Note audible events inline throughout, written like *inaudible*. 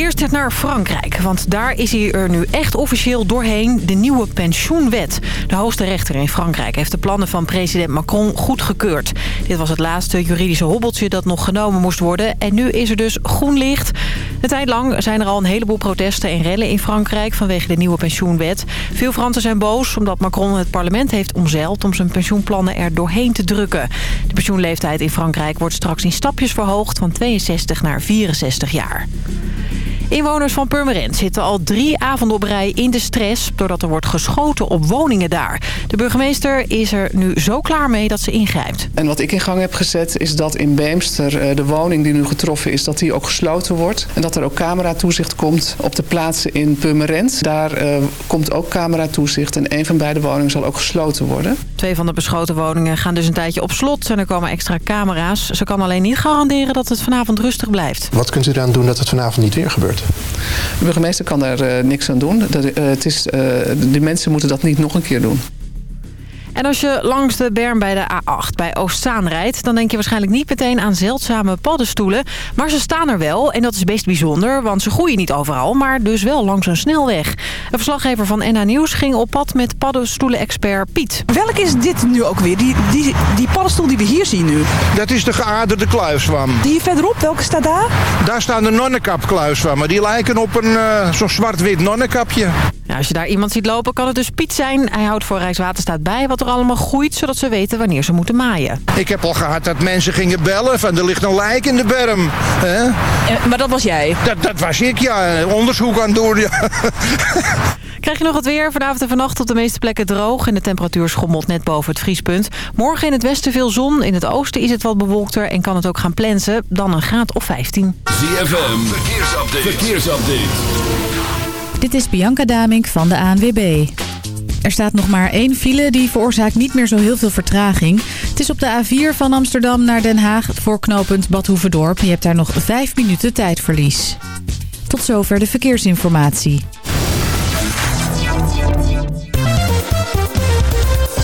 Eerst naar Frankrijk, want daar is hij er nu echt officieel doorheen de nieuwe pensioenwet. De hoogste rechter in Frankrijk heeft de plannen van president Macron goedgekeurd. Dit was het laatste juridische hobbeltje dat nog genomen moest worden en nu is er dus groen licht. Een tijd lang zijn er al een heleboel protesten en rellen in Frankrijk vanwege de nieuwe pensioenwet. Veel Fransen zijn boos omdat Macron het parlement heeft omzeild om zijn pensioenplannen er doorheen te drukken. De pensioenleeftijd in Frankrijk wordt straks in stapjes verhoogd van 62 naar 64 jaar. Inwoners van Purmerend zitten al drie avonden op rij in de stress... doordat er wordt geschoten op woningen daar. De burgemeester is er nu zo klaar mee dat ze ingrijpt. En wat ik in gang heb gezet is dat in Beemster eh, de woning die nu getroffen is... dat die ook gesloten wordt. En dat er ook cameratoezicht komt op de plaatsen in Purmerend. Daar uh, komt ook cameratoezicht en een van beide woningen zal ook gesloten worden. Twee van de beschoten woningen gaan dus een tijdje op slot... en er komen extra camera's. Ze kan alleen niet garanderen dat het vanavond rustig blijft. Wat kunt u eraan doen dat het vanavond niet weer gebeurt? De burgemeester kan daar uh, niks aan doen. Dat, uh, het is, uh, de mensen moeten dat niet nog een keer doen. En als je langs de berm bij de A8 bij Oostzaan rijdt... dan denk je waarschijnlijk niet meteen aan zeldzame paddenstoelen. Maar ze staan er wel en dat is best bijzonder... want ze groeien niet overal, maar dus wel langs een snelweg. Een verslaggever van NH Nieuws ging op pad met paddenstoelen-expert Piet. Welk is dit nu ook weer? Die, die, die paddenstoel die we hier zien nu? Dat is de geaderde kluiswam. Die verderop, welke staat daar? Daar staan de nonnekapkluiswammen. Die lijken op een uh, zo'n zwart-wit nonnekapje. Ja, als je daar iemand ziet lopen, kan het dus Piet zijn. Hij houdt voor Rijkswaterstaat bij wat er allemaal groeit... zodat ze weten wanneer ze moeten maaien. Ik heb al gehad dat mensen gingen bellen van er ligt een lijk in de berm. He? Uh, maar dat was jij? Dat, dat was ik, ja. Onderzoek aan doen, ja. *laughs* Krijg je nog het weer? Vanavond en vannacht op de meeste plekken droog... en de temperatuur schommelt net boven het vriespunt. Morgen in het westen veel zon. In het oosten is het wat bewolkter en kan het ook gaan plensen. Dan een graad of 15. ZFM, verkeersupdate. verkeersupdate. Dit is Bianca Damink van de ANWB. Er staat nog maar één file, die veroorzaakt niet meer zo heel veel vertraging. Het is op de A4 van Amsterdam naar Den Haag voor knooppunt Badhoevedorp. Je hebt daar nog vijf minuten tijdverlies. Tot zover de verkeersinformatie.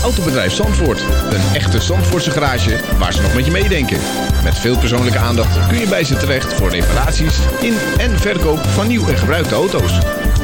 Autobedrijf Zandvoort. Een echte Zandvoortse garage waar ze nog met je meedenken. Met veel persoonlijke aandacht kun je bij ze terecht voor reparaties in en verkoop van nieuw en gebruikte auto's.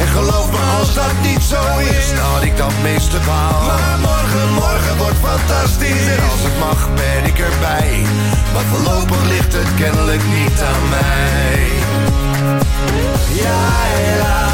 En geloof me als dat niet zo is, dan had ik dat meeste baal. Maar morgen, morgen wordt fantastisch. En als het mag ben ik erbij. Maar voorlopig ligt het kennelijk niet aan mij. Ja, la,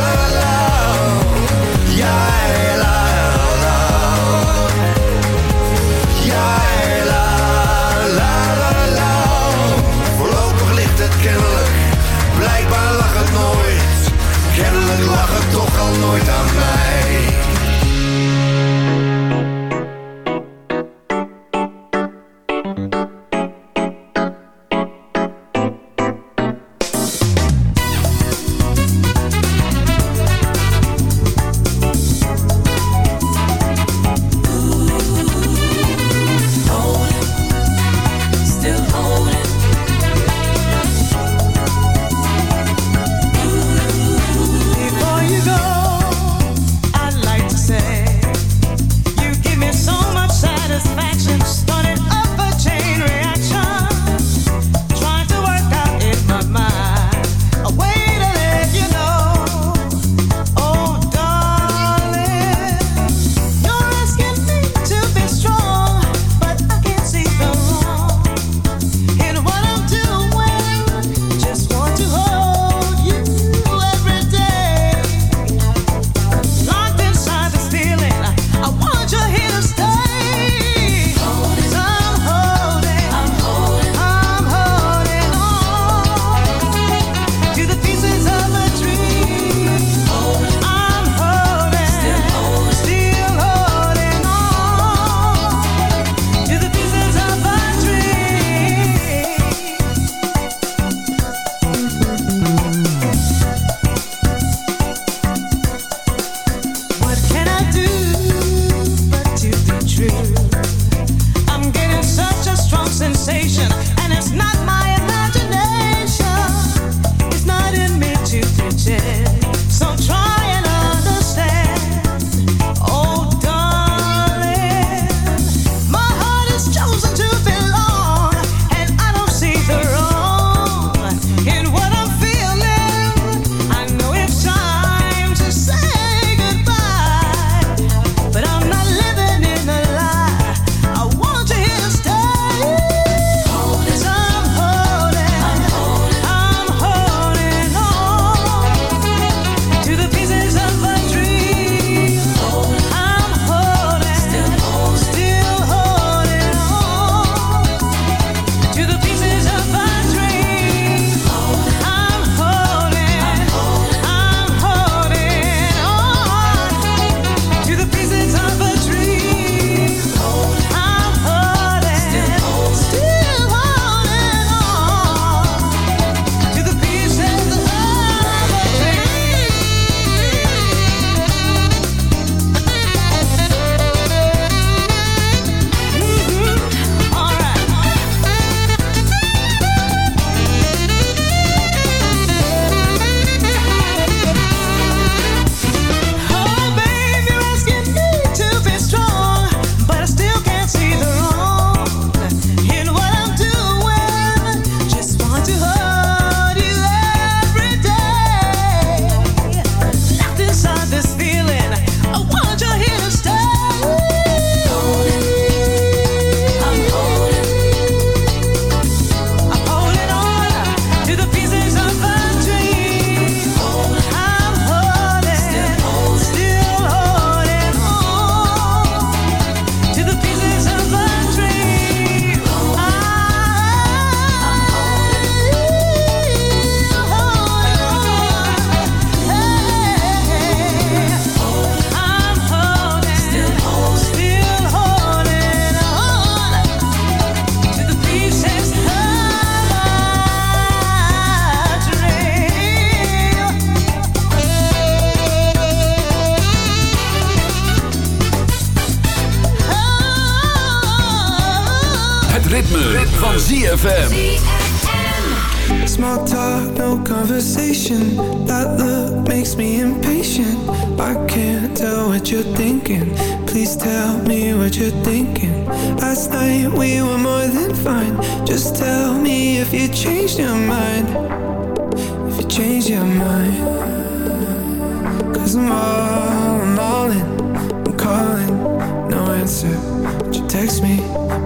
van ZFM. Small talk, no conversation. That look makes me impatient. I can't tell what you're thinking. Please tell me what you're thinking. Last night we were more than fine. Just tell me if you changed your mind. If you changed your mind. Cause I'm all, I'm all in. I'm calling, no answer. But you text me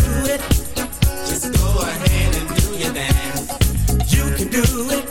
do it. Just go ahead and do your dance. You can do it.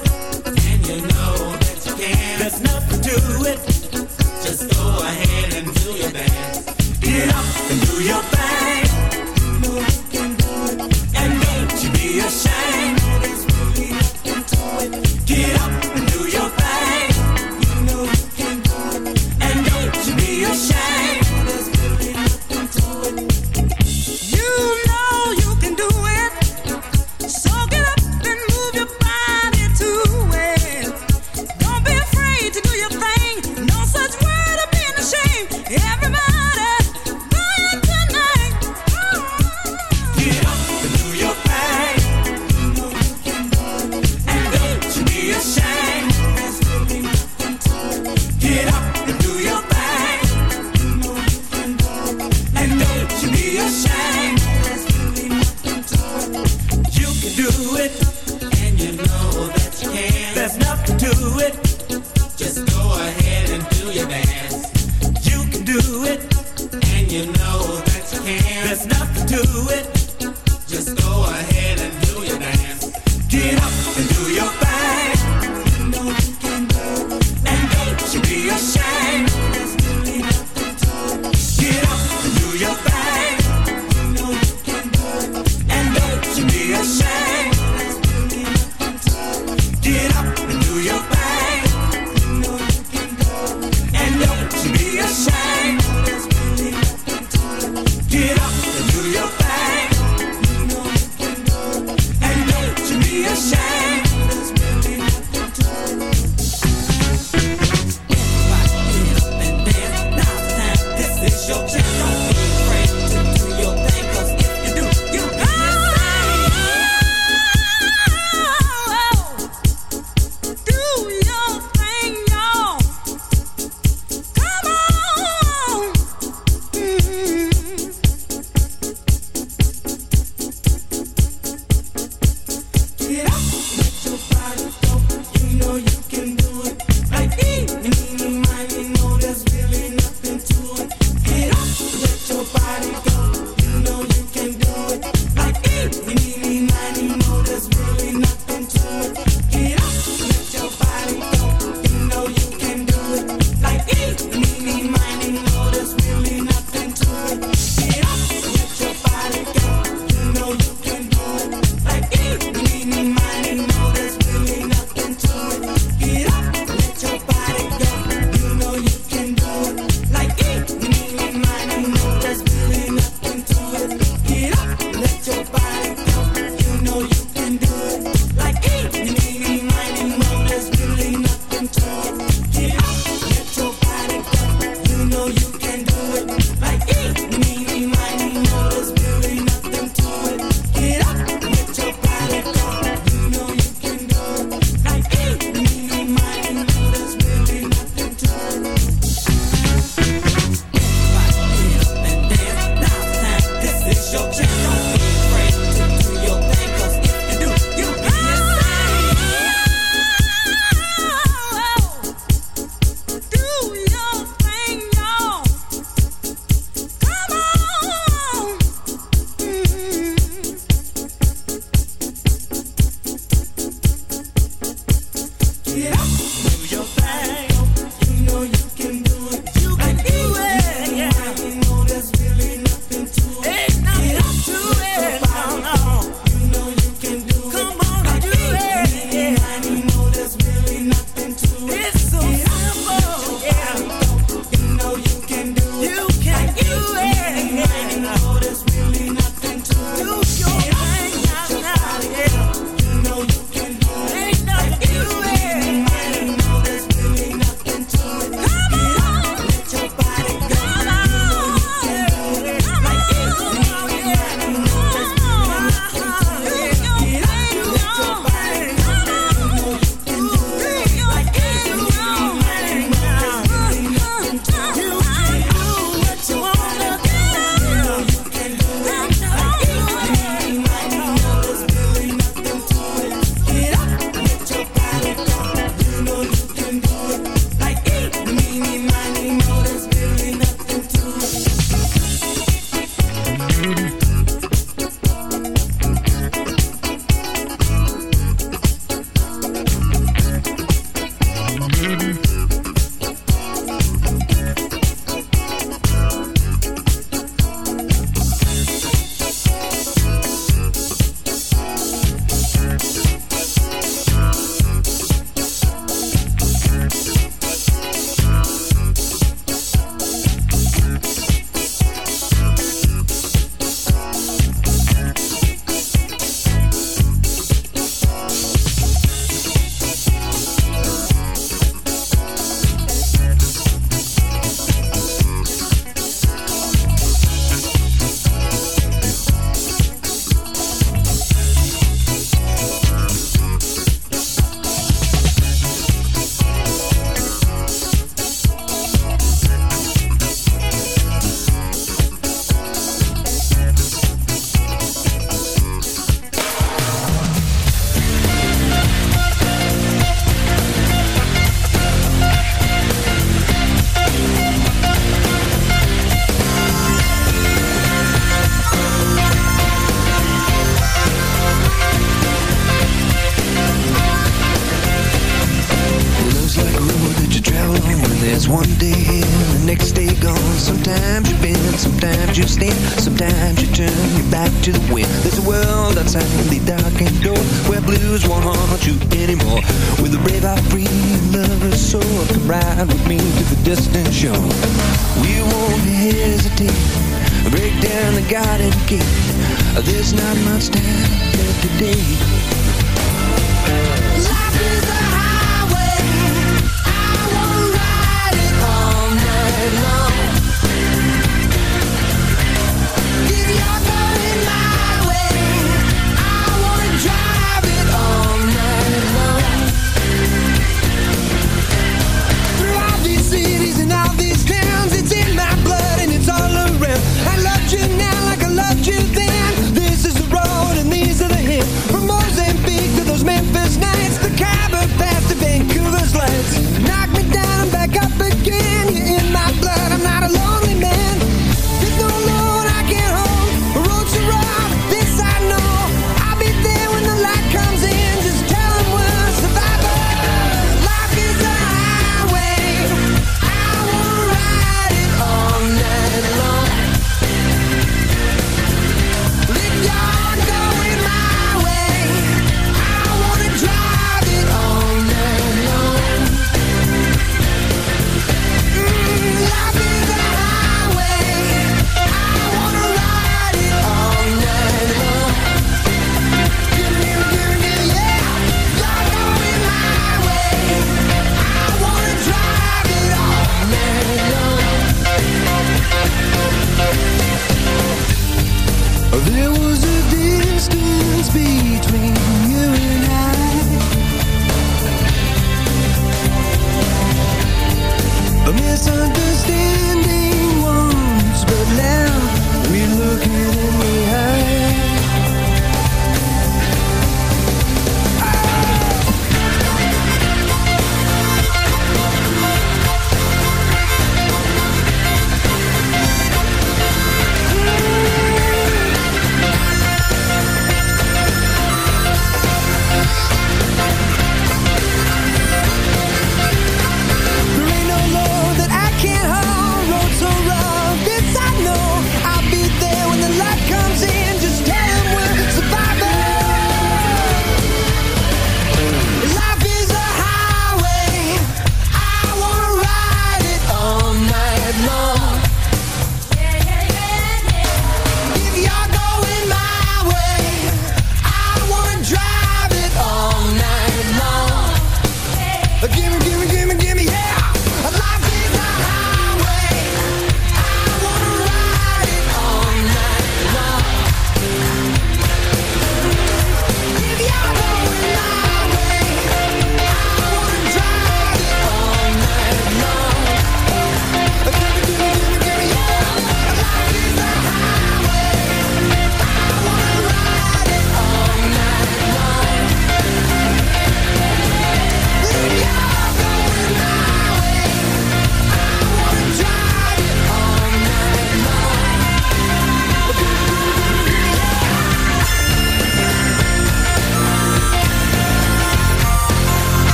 Give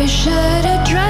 we should address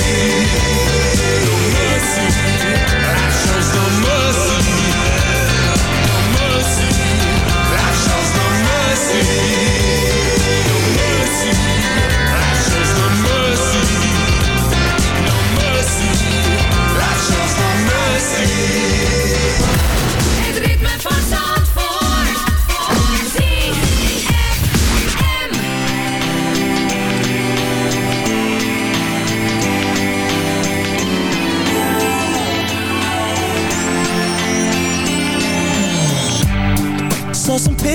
sei.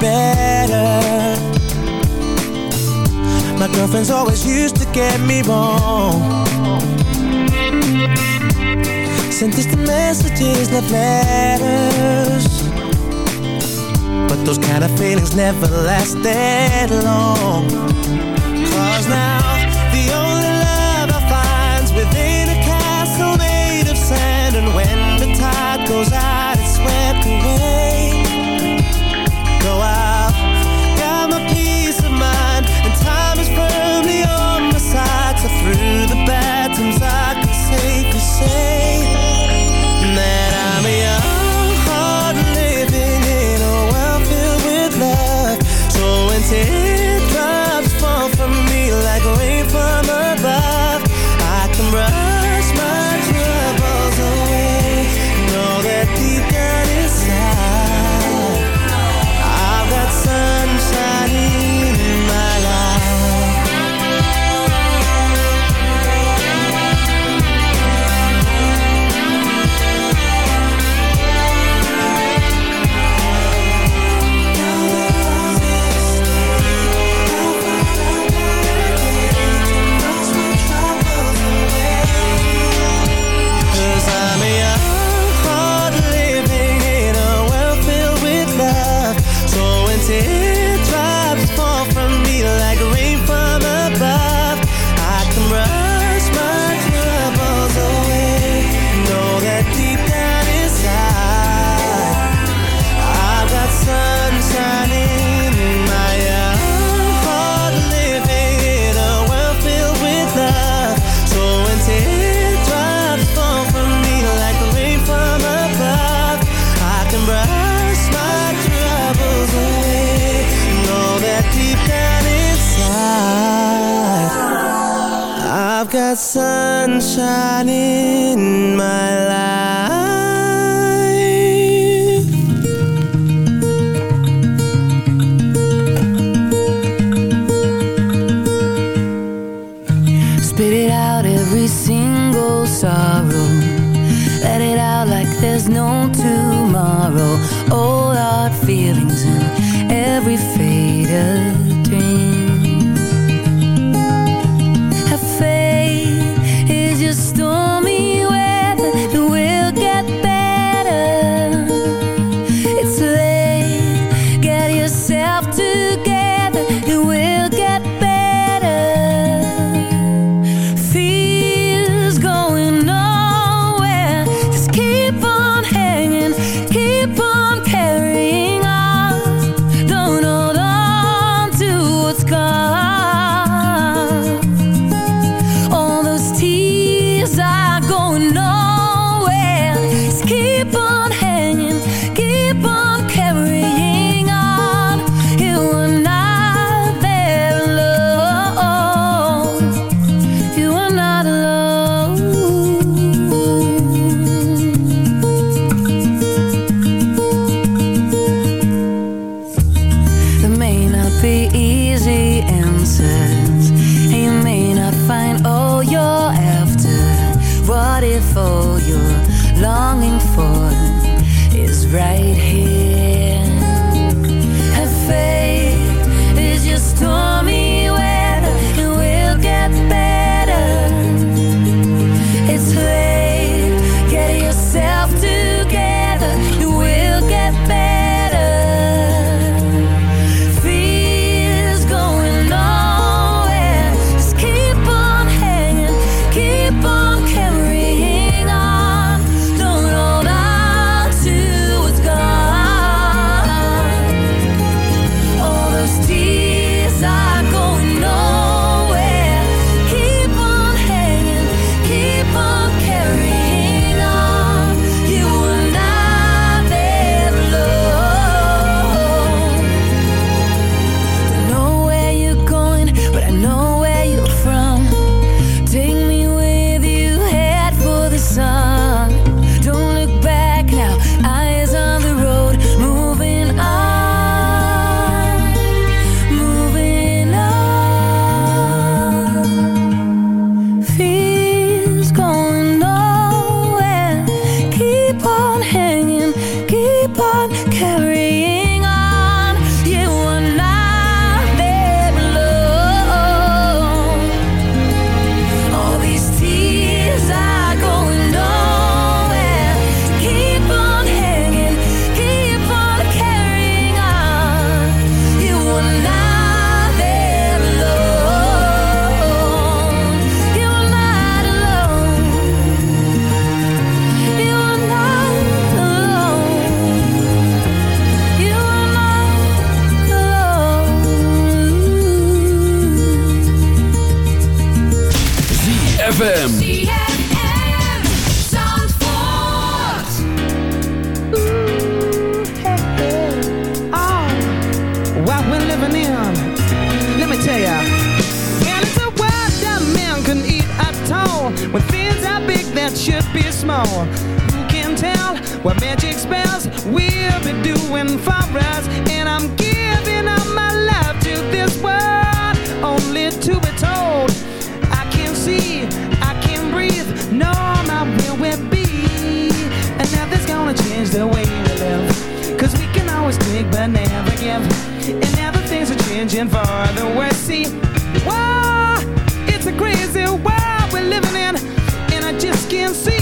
Better. My girlfriends always used to get me wrong. Sent distant messages, left letters. But those kind of feelings never lasted long. it out like there's no tomorrow. Old our feelings and every faded dream. heading for the West Sea. Whoa, it's a crazy world we're living in, and I just can't see.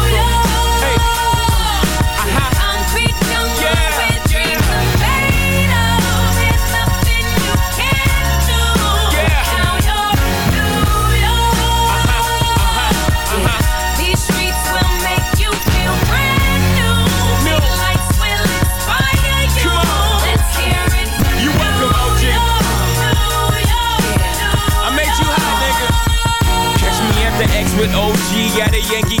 With OG at a Yankee